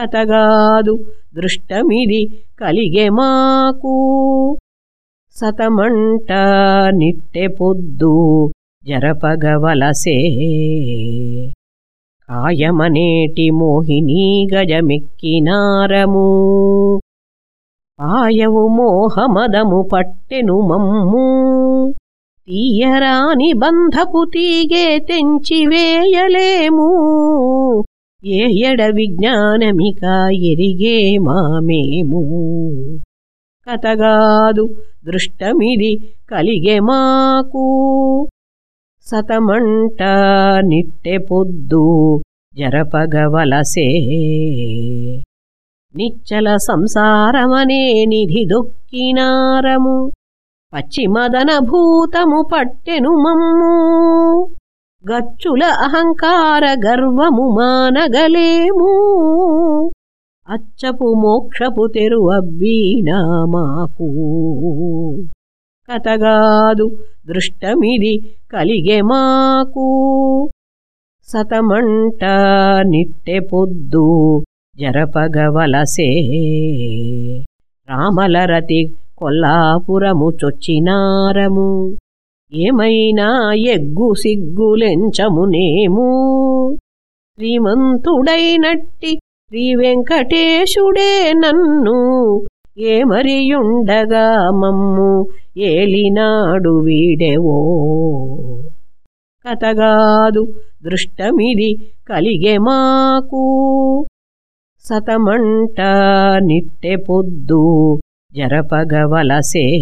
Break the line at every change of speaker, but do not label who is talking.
కతగాదు దృష్టమిది కలిగే మాకు. సతమంట నిట్టె పొద్దు జరపగవలసే. కాయమనేటి మోహిని గజమెక్కినారము ఆయవు మోహమదము పట్టెను మమ్ము. తీయరాని బంధపు తీగే తెంచివేయలేము ఏ ఎడ విజ్ఞానమిక ఎరిగే మామేము? కథగాదు దృష్టమిది కలిగే మాకు. సతమంట నిట్టె పొద్దు జరపగవలసే. నిచ్చల సంసారమనే నిధి దొక్కినారము పశ్చిమదనభూతము పట్టెను మమ్ము. గచ్చుల అహంకార గర్వము మానగలేము. అచ్చపు మోక్షపు తెరువబ్బీనా మాకు. కథగాదు దృష్టమిది కలిగే మాకు. సతమంట నిట్టె పొద్దు జరపగవలసే. రామలరతి కొల్లాపురము చొచ్చినారము. ఏమైనా ఎగ్గు సిగ్గులెంచమునేము? శ్రీమంతుడైనట్టి శ్రీవెంకటేశుడే నన్ను ఏమరియుండగా మమ్ము ఏలినాడు వీడెవో? కథగాదు దృష్టమిది కలిగే మాకు. సతమంట నిట్టె పొద్దు జరపగవలసే.